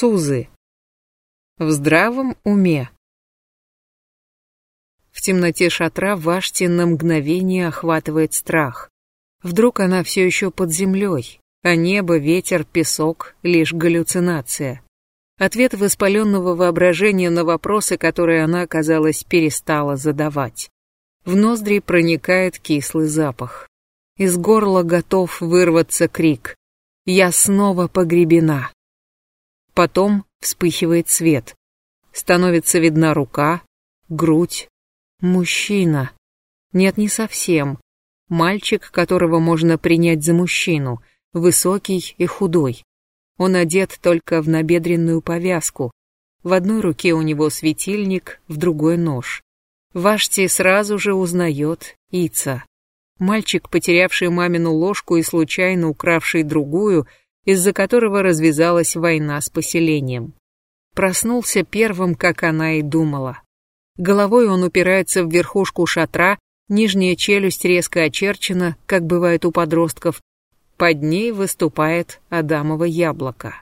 Сузы. В здравом уме. В темноте шатра Вашти на мгновение охватывает страх. Вдруг она все еще под землей, а небо, ветер, песок — лишь галлюцинация. Ответ воспаленного воображения на вопросы, которые она, казалось, перестала задавать. В ноздри проникает кислый запах. Из горла готов вырваться крик. «Я снова погребена!» Потом вспыхивает свет. Становится видна рука, грудь. Мужчина. Нет, не совсем. Мальчик, которого можно принять за мужчину, высокий и худой. Он одет только в набедренную повязку. В одной руке у него светильник, в другой нож. Вашти сразу же узнает Ица. Мальчик, потерявший мамину ложку и случайно укравший другую, из-за которого развязалась война с поселением. Проснулся первым, как она и думала. Головой он упирается в верхушку шатра, нижняя челюсть резко очерчена, как бывает у подростков. Под ней выступает Адамово яблоко.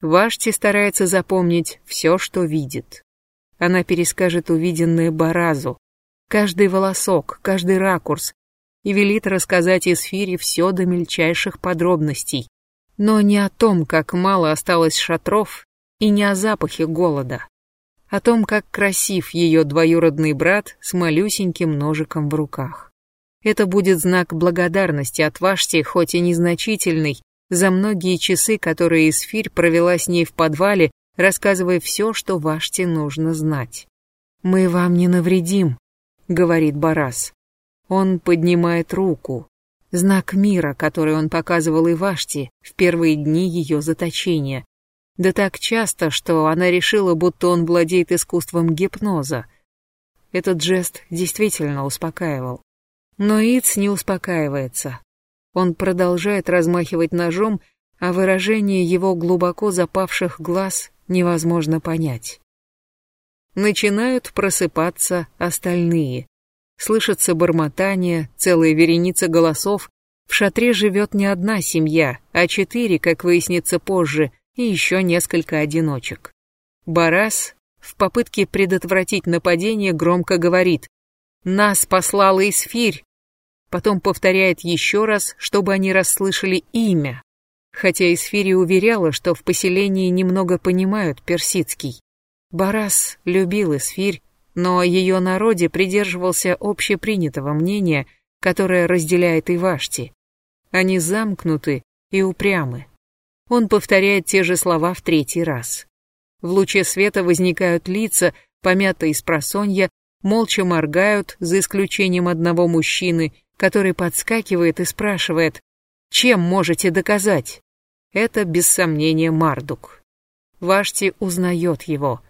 Вашти старается запомнить все, что видит. Она перескажет увиденное Баразу. Каждый волосок, каждый ракурс, и велит рассказать Исфире все до мельчайших подробностей, но не о том, как мало осталось шатров, и не о запахе голода. О том, как красив ее двоюродный брат с малюсеньким ножиком в руках. Это будет знак благодарности от Вашти, хоть и незначительный, за многие часы, которые Исфирь провела с ней в подвале, рассказывая все, что Ваште нужно знать. «Мы вам не навредим», — говорит Барас. Он поднимает руку, Знак мира, который он показывал Иваште в первые дни ее заточения. Да так часто, что она решила, будто он владеет искусством гипноза. Этот жест действительно успокаивал. Но Иц не успокаивается. Он продолжает размахивать ножом, а выражение его глубоко запавших глаз невозможно понять. Начинают просыпаться остальные. Слышится бормотание, целая вереница голосов. В шатре живет не одна семья, а четыре, как выяснится позже, и еще несколько одиночек. Барас в попытке предотвратить нападение громко говорит «Нас послала Исфирь!» Потом повторяет еще раз, чтобы они расслышали имя. Хотя Исфири уверяла, что в поселении немного понимают персидский. Барас любил Исфирь, но ее народе придерживался общепринятого мнения, которое разделяет и Вашти. Они замкнуты и упрямы. Он повторяет те же слова в третий раз. В луче света возникают лица, помятые с просонья, молча моргают, за исключением одного мужчины, который подскакивает и спрашивает, «Чем можете доказать?» Это, без сомнения, Мардук. Вашти узнает его.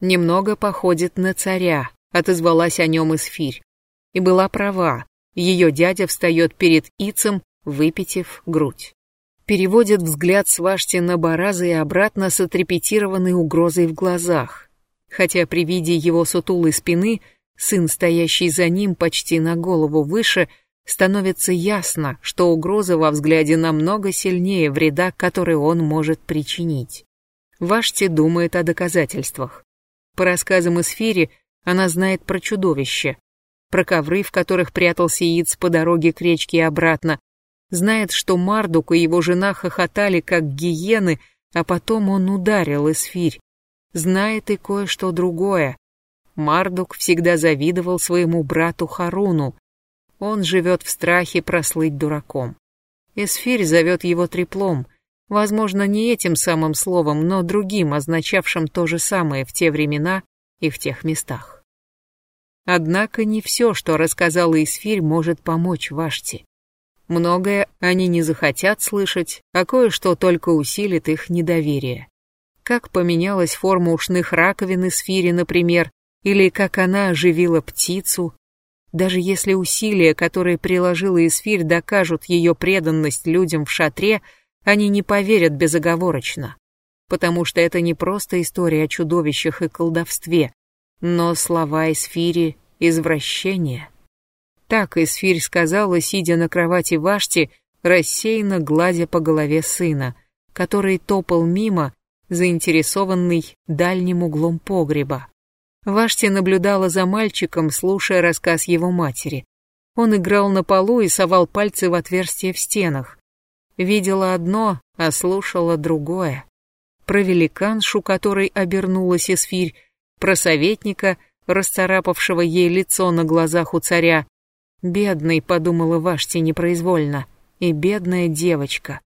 Немного походит на царя, отозвалась о нем Исфирь. И была права, ее дядя встает перед Ицем, выпитив грудь. Переводит взгляд с на Бараза и обратно с отрепетированной угрозой в глазах. Хотя при виде его сутулой спины, сын, стоящий за ним почти на голову выше, становится ясно, что угроза во взгляде намного сильнее вреда, который он может причинить. Вашти думает о доказательствах. По рассказам из Фири, она знает про чудовище, про ковры, в которых прятался яиц по дороге к речке и обратно, знает, что Мардук и его жена хохотали, как гиены, а потом он ударил Эсфирь. Знает и кое-что другое. Мардук всегда завидовал своему брату Харуну. Он живет в страхе прослыть дураком. Эсфирь зовет его треплом — Возможно, не этим самым словом, но другим, означавшим то же самое в те времена и в тех местах. Однако не все, что рассказала Исфирь, может помочь Вашти. Многое они не захотят слышать, а кое-что только усилит их недоверие. Как поменялась форма ушных раковин Исфири, например, или как она оживила птицу. Даже если усилия, которые приложила Исфирь, докажут ее преданность людям в шатре – они не поверят безоговорочно, потому что это не просто история о чудовищах и колдовстве, но слова Эсфири — извращение. Так Эсфирь сказала, сидя на кровати Вашти, рассеянно гладя по голове сына, который топал мимо заинтересованный дальним углом погреба. Вашти наблюдала за мальчиком, слушая рассказ его матери. Он играл на полу и совал пальцы в отверстия в стенах. Видела одно, а слушала другое. Про великаншу, которой обернулась эсфирь, про советника, расцарапавшего ей лицо на глазах у царя. Бедный, подумала Вашти непроизвольно, и бедная девочка.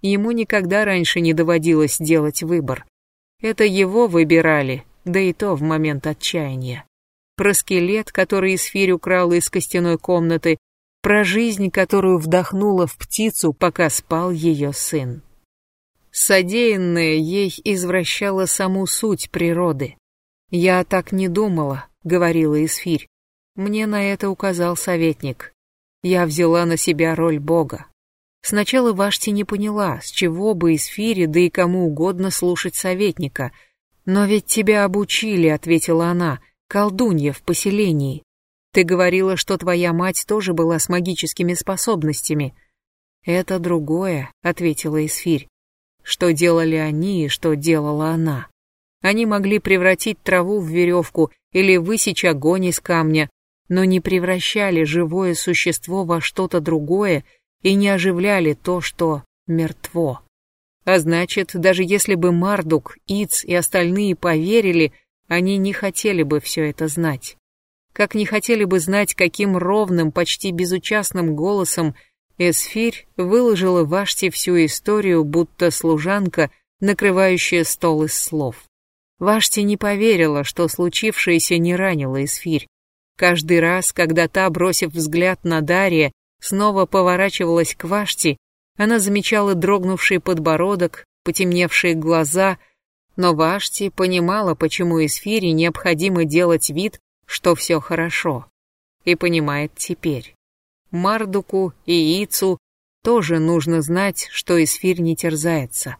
Ему никогда раньше не доводилось делать выбор. Это его выбирали, да и то в момент отчаяния. Про скелет, который Исфирь украла из костяной комнаты, про жизнь, которую вдохнула в птицу, пока спал ее сын. Содеянное ей извращало саму суть природы. «Я так не думала», — говорила Исфирь. Мне на это указал советник. Я взяла на себя роль Бога. Сначала Вашти не поняла, с чего бы Исфире, да и кому угодно слушать советника — «Но ведь тебя обучили», — ответила она, — «колдунья в поселении. Ты говорила, что твоя мать тоже была с магическими способностями». «Это другое», — ответила Исфирь. «Что делали они и что делала она? Они могли превратить траву в веревку или высечь огонь из камня, но не превращали живое существо во что-то другое и не оживляли то, что мертво. А значит, даже если бы Мардук, Иц и остальные поверили, они не хотели бы все это знать. Как не хотели бы знать, каким ровным, почти безучастным голосом Эсфирь выложила Вашти всю историю, будто служанка, накрывающая стол из слов. Вашти не поверила, что случившееся не ранило Эсфирь. Каждый раз, когда та, бросив взгляд на Дарья, снова поворачивалась к Вашти, она замечала дрогнувший подбородок, потемневшие глаза, но Вашти понимала, почему Эсфире необходимо делать вид, что все хорошо. И понимает теперь. Мардуку и Ицу тоже нужно знать, что Эсфирь не терзается.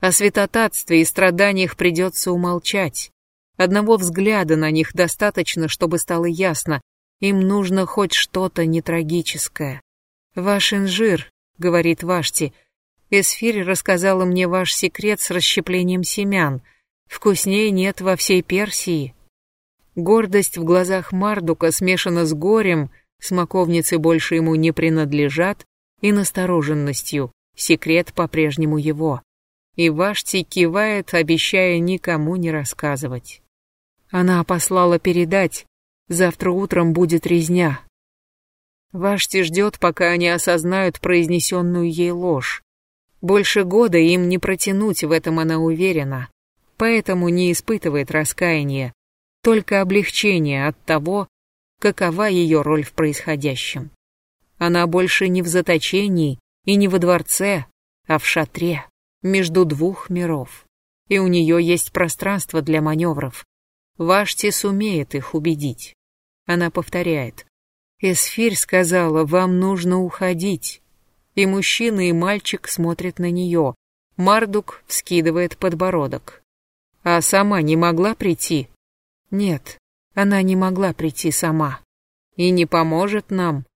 О святотатстве и страданиях придется умолчать. Одного взгляда на них достаточно, чтобы стало ясно, им нужно хоть что-то нетрагическое. Ваш инжир, говорит Вашти. Эсфирь рассказала мне ваш секрет с расщеплением семян. Вкуснее нет во всей Персии. Гордость в глазах Мардука смешана с горем, смоковницы больше ему не принадлежат, и настороженностью, секрет по-прежнему его. И Вашти кивает, обещая никому не рассказывать. Она послала передать, завтра утром будет резня, Вашти ждет, пока они осознают произнесенную ей ложь. Больше года им не протянуть, в этом она уверена. Поэтому не испытывает раскаяния, только облегчение от того, какова ее роль в происходящем. Она больше не в заточении и не во дворце, а в шатре, между двух миров. И у нее есть пространство для маневров. Вашти сумеет их убедить. Она повторяет. Эсфирь сказала, вам нужно уходить. И мужчина, и мальчик смотрят на нее. Мардук вскидывает подбородок. А сама не могла прийти? Нет, она не могла прийти сама. И не поможет нам.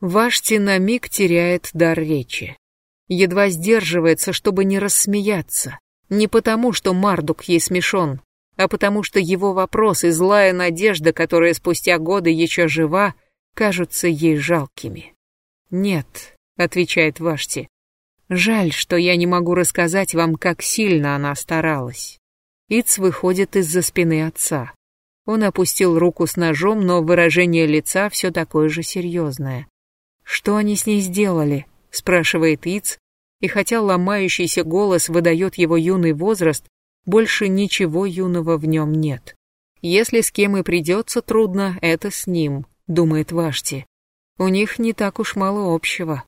Вашти на миг теряет дар речи. Едва сдерживается, чтобы не рассмеяться. Не потому, что Мардук ей смешон, а потому что его вопрос и злая надежда, которая спустя годы еще жива, кажутся ей жалкими. «Нет», — отвечает Вашти, — «жаль, что я не могу рассказать вам, как сильно она старалась». Иц выходит из-за спины отца. Он опустил руку с ножом, но выражение лица все такое же серьезное. «Что они с ней сделали?» — спрашивает Иц, и хотя ломающийся голос выдает его юный возраст, больше ничего юного в нем нет. Если с кем и придется трудно, это с ним, думает Вашти. У них не так уж мало общего.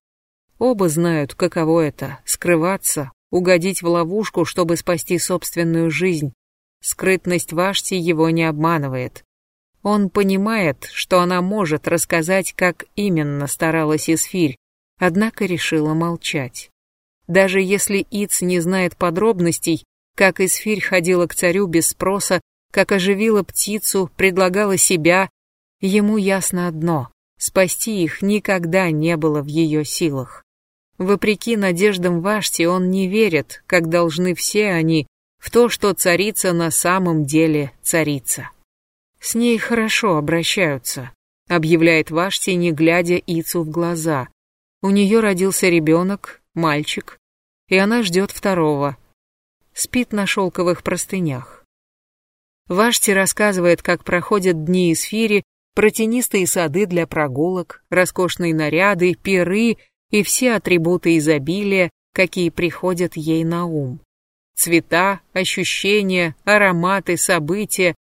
Оба знают, каково это — скрываться, угодить в ловушку, чтобы спасти собственную жизнь. Скрытность Вашти его не обманывает. Он понимает, что она может рассказать, как именно старалась Исфирь, однако решила молчать. Даже если Иц не знает подробностей, как Исфирь ходила к царю без спроса, как оживила птицу, предлагала себя. Ему ясно одно — спасти их никогда не было в ее силах. Вопреки надеждам Вашти он не верит, как должны все они, в то, что царица на самом деле царица. С ней хорошо обращаются, объявляет Вашти, не глядя Ицу в глаза. У нее родился ребенок, мальчик, и она ждет второго. Спит на шелковых простынях. Вашти рассказывает, как проходят дни эсфири, протянистые сады для прогулок, роскошные наряды, пиры и все атрибуты изобилия, какие приходят ей на ум. Цвета, ощущения, ароматы, события,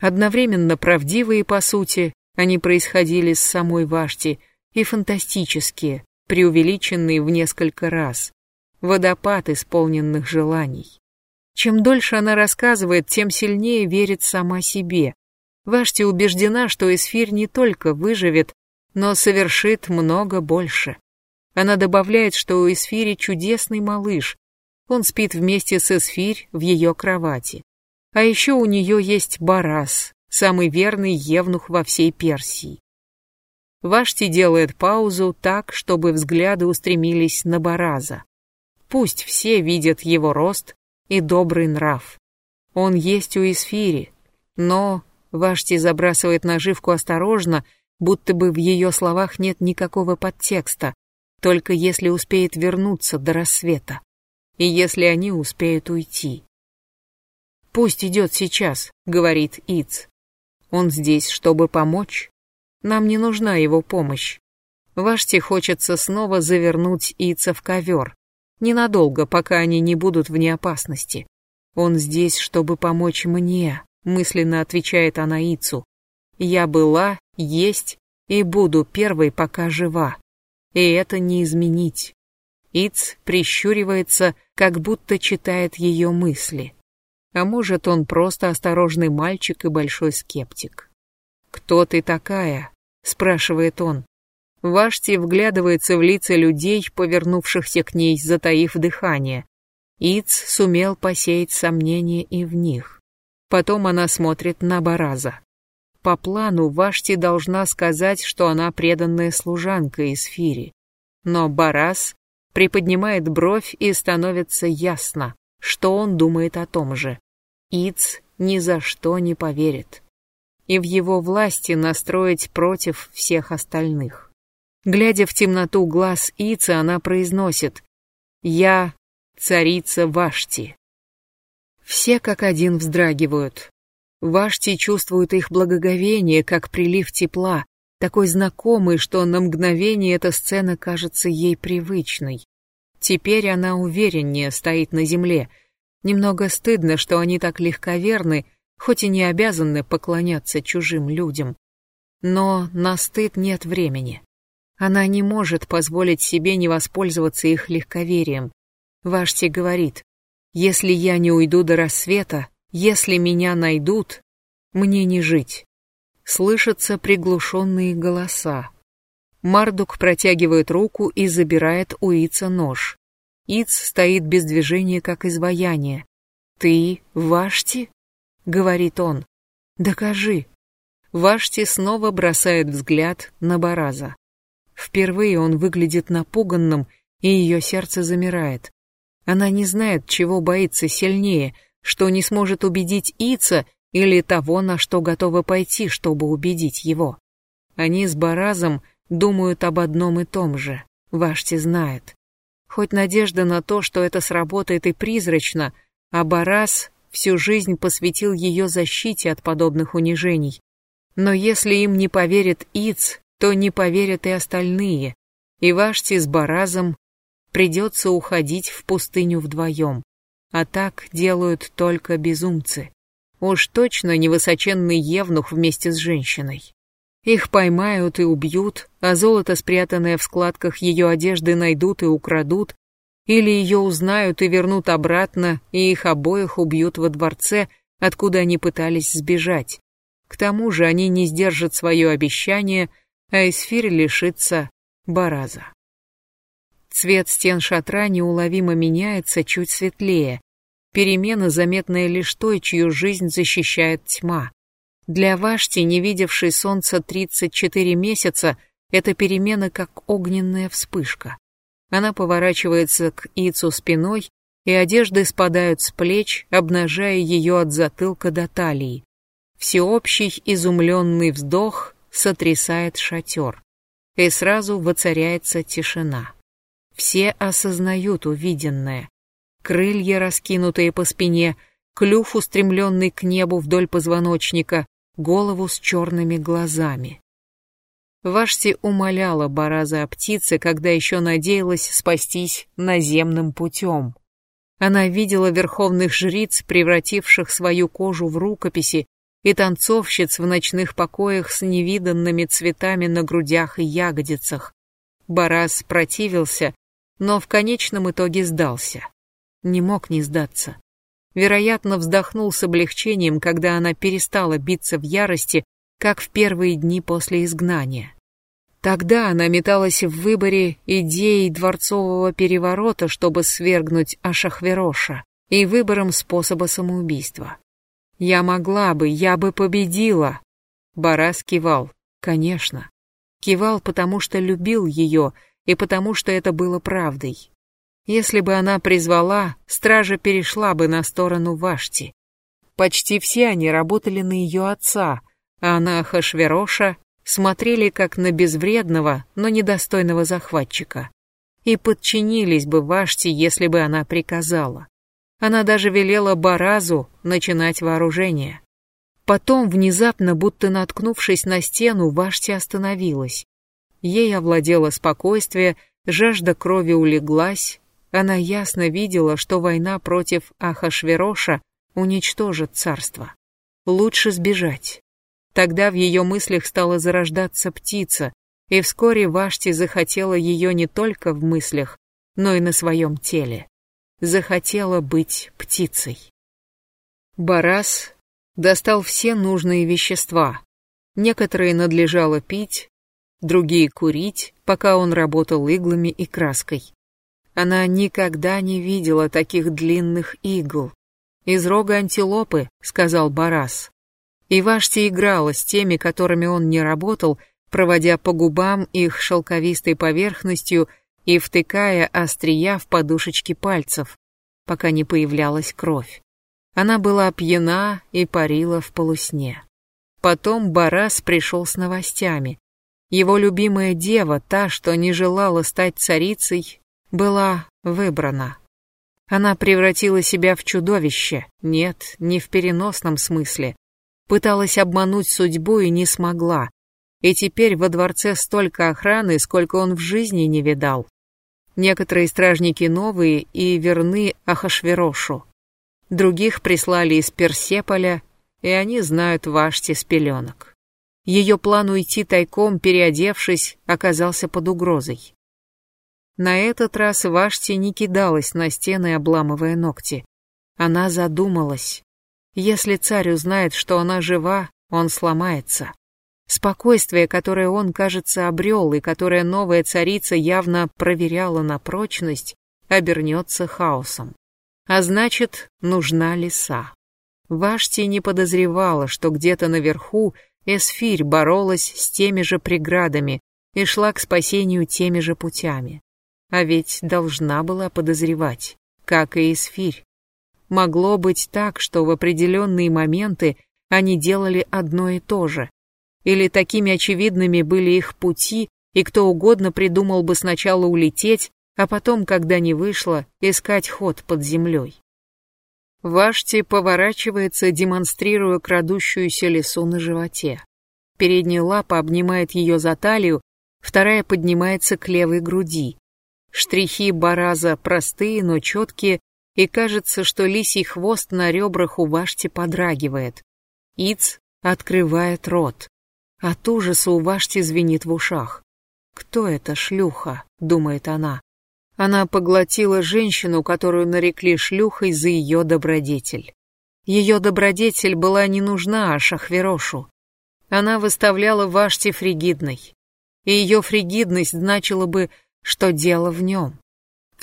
одновременно правдивые по сути, они происходили с самой Вашти, и фантастические, преувеличенные в несколько раз. Водопад исполненных желаний. Чем дольше она рассказывает, тем сильнее верит сама себе. Вашти убеждена, что Эсфирь не только выживет, но совершит много больше. Она добавляет, что у Эсфири чудесный малыш. Он спит вместе с Эсфирь в ее кровати. А еще у нее есть Барас, самый верный евнух во всей Персии. Вашти делает паузу так, чтобы взгляды устремились на Бараза. Пусть все видят его рост и добрый нрав. Он есть у Исфири, но Вашти забрасывает наживку осторожно, будто бы в ее словах нет никакого подтекста, только если успеет вернуться до рассвета, и если они успеют уйти. «Пусть идет сейчас», — говорит Иц. «Он здесь, чтобы помочь. Нам не нужна его помощь. Ваште хочется снова завернуть Ица в ковер. Ненадолго, пока они не будут вне опасности. Он здесь, чтобы помочь мне», — мысленно отвечает она Ицу. «Я была, есть и буду первой, пока жива. И это не изменить». Иц прищуривается, как будто читает ее мысли. А может, он просто осторожный мальчик и большой скептик. «Кто ты такая?» — спрашивает он. Вашти вглядывается в лица людей, повернувшихся к ней, затаив дыхание. Иц сумел посеять сомнения и в них. Потом она смотрит на Бараза. По плану Вашти должна сказать, что она преданная служанка из Фири. Но Бараз приподнимает бровь и становится ясно, что он думает о том же. Иц ни за что не поверит. И в его власти настроить против всех остальных. Глядя в темноту глаз Ица, она произносит «Я царица Вашти». Все как один вздрагивают. Вашти чувствует их благоговение, как прилив тепла, такой знакомый, что на мгновение эта сцена кажется ей привычной. Теперь она увереннее стоит на земле — Немного стыдно, что они так легковерны, хоть и не обязаны поклоняться чужим людям. Но на стыд нет времени. Она не может позволить себе не воспользоваться их легковерием. Вашти говорит, если я не уйду до рассвета, если меня найдут, мне не жить. Слышатся приглушенные голоса. Мардук протягивает руку и забирает у Ица нож. Иц стоит без движения, как изваяние. «Ты Вашти?» — говорит он. «Докажи». Вашти снова бросает взгляд на Бараза. Впервые он выглядит напуганным, и ее сердце замирает. Она не знает, чего боится сильнее, что не сможет убедить Ица или того, на что готова пойти, чтобы убедить его. Они с Баразом думают об одном и том же. Вашти знает. Хоть надежда на то, что это сработает и призрачно, а Барас всю жизнь посвятил ее защите от подобных унижений. Но если им не поверит Иц, то не поверят и остальные, и Вашти с Баразом придется уходить в пустыню вдвоем. А так делают только безумцы. Уж точно не высоченный евнух вместе с женщиной. Их поймают и убьют, а золото, спрятанное в складках ее одежды, найдут и украдут, или ее узнают и вернут обратно, и их обоих убьют во дворце, откуда они пытались сбежать. К тому же они не сдержат свое обещание, а Эсфир лишится Бараза. Цвет стен шатра неуловимо меняется чуть светлее. Перемена, заметная лишь той, чью жизнь защищает тьма. Для Вашти, не видевшей солнца 34 месяца, эта перемена как огненная вспышка. Она поворачивается к Ицу спиной, и одежды спадают с плеч, обнажая ее от затылка до талии. Всеобщий изумленный вздох сотрясает шатер, и сразу воцаряется тишина. Все осознают увиденное. Крылья, раскинутые по спине, клюв, устремленный к небу вдоль позвоночника, голову с черными глазами. Вашти умоляла Бараза о птице, когда еще надеялась спастись наземным путем. Она видела верховных жриц, превративших свою кожу в рукописи, и танцовщиц в ночных покоях с невиданными цветами на грудях и ягодицах. Бараз противился, но в конечном итоге сдался. Не мог не сдаться. Вероятно, вздохнул с облегчением, когда она перестала биться в ярости, как в первые дни после изгнания. Тогда она металась в выборе идеи дворцового переворота, чтобы свергнуть Ашахвероша, и выбором способа самоубийства. «Я могла бы, я бы победила!» Барас кивал, конечно. Кивал, потому что любил ее, и потому что это было правдой. Если бы она призвала, стража перешла бы на сторону Вашти. Почти все они работали на ее отца, а на Ахашвероша смотрели как на безвредного, но недостойного захватчика. И подчинились бы Вашти, если бы она приказала. Она даже велела Баразу начинать вооружение. Потом, внезапно, будто наткнувшись на стену, Вашти остановилась. Ей овладело спокойствие, жажда крови улеглась, она ясно видела, что война против Ахашвероша уничтожит царство. Лучше сбежать. Тогда в ее мыслях стала зарождаться птица, и вскоре Вашти захотела ее не только в мыслях, но и на своем теле. Захотела быть птицей. Барас достал все нужные вещества. Некоторые надлежало пить, другие курить, пока он работал иглами и краской. Она никогда не видела таких длинных игл. «Из рога антилопы», — сказал Барас. И Вашти играла с теми, которыми он не работал, проводя по губам их шелковистой поверхностью и втыкая острия в подушечки пальцев, пока не появлялась кровь. Она была пьяна и парила в полусне. Потом Барас пришел с новостями. Его любимая дева, та, что не желала стать царицей, была выбрана. Она превратила себя в чудовище, нет, не в переносном смысле, Пыталась обмануть судьбу и не смогла. И теперь во дворце столько охраны, сколько он в жизни не видал. Некоторые стражники новые и верны Ахашверошу. Других прислали из Персеполя, и они знают Вашти с пеленок. Ее план уйти тайком, переодевшись, оказался под угрозой. На этот раз Вашти не кидалась на стены, обламывая ногти. Она задумалась. Если царь узнает, что она жива, он сломается. Спокойствие, которое он, кажется, обрел, и которое новая царица явно проверяла на прочность, обернется хаосом. А значит, нужна лиса. Вашти не подозревала, что где-то наверху Эсфирь боролась с теми же преградами и шла к спасению теми же путями. А ведь должна была подозревать, как и Эсфирь. Могло быть так, что в определенные моменты они делали одно и то же. Или такими очевидными были их пути, и кто угодно придумал бы сначала улететь, а потом, когда не вышло, искать ход под землей. Вашти поворачивается, демонстрируя крадущуюся лесу на животе. Передняя лапа обнимает ее за талию, вторая поднимается к левой груди. Штрихи бараза простые, но четкие, и кажется, что лисий хвост на ребрах у Вашти подрагивает. Иц открывает рот. От ужаса у Вашти звенит в ушах. «Кто эта шлюха?» — думает она. Она поглотила женщину, которую нарекли шлюхой за ее добродетель. Ее добродетель была не нужна Ашахверошу. Она выставляла Вашти фригидной. И ее фригидность значила бы, что дело в нем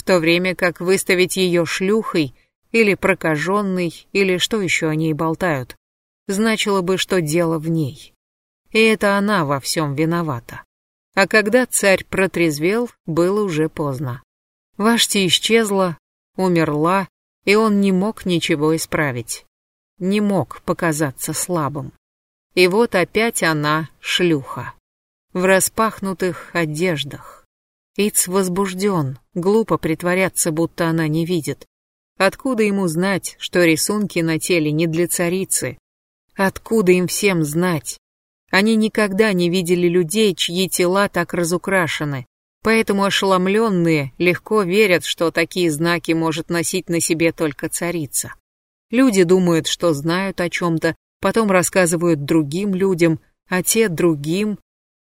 в то время как выставить ее шлюхой или прокаженной, или что еще о ней болтают, значило бы, что дело в ней. И это она во всем виновата. А когда царь протрезвел, было уже поздно. Вашти исчезла, умерла, и он не мог ничего исправить. Не мог показаться слабым. И вот опять она шлюха. В распахнутых одеждах. Иц возбужден, глупо притворяться, будто она не видит. Откуда ему знать, что рисунки на теле не для царицы? Откуда им всем знать? Они никогда не видели людей, чьи тела так разукрашены, поэтому ошеломленные легко верят, что такие знаки может носить на себе только царица. Люди думают, что знают о чем-то, потом рассказывают другим людям, а те другим,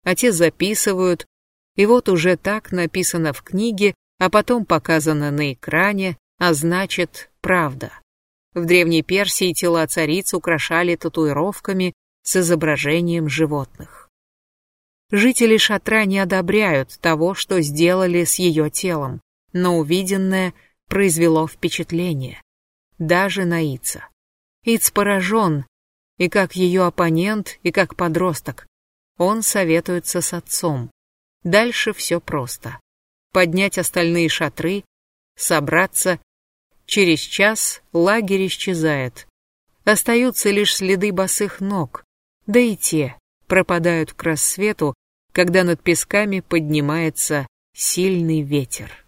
а те записывают, и вот уже так написано в книге, а потом показано на экране, а значит, правда. В Древней Персии тела цариц украшали татуировками с изображением животных. Жители шатра не одобряют того, что сделали с ее телом, но увиденное произвело впечатление. Даже на Ица. Иц поражен, и как ее оппонент, и как подросток. Он советуется с отцом. Дальше все просто. Поднять остальные шатры, собраться. Через час лагерь исчезает. Остаются лишь следы босых ног, да и те пропадают к рассвету, когда над песками поднимается сильный ветер.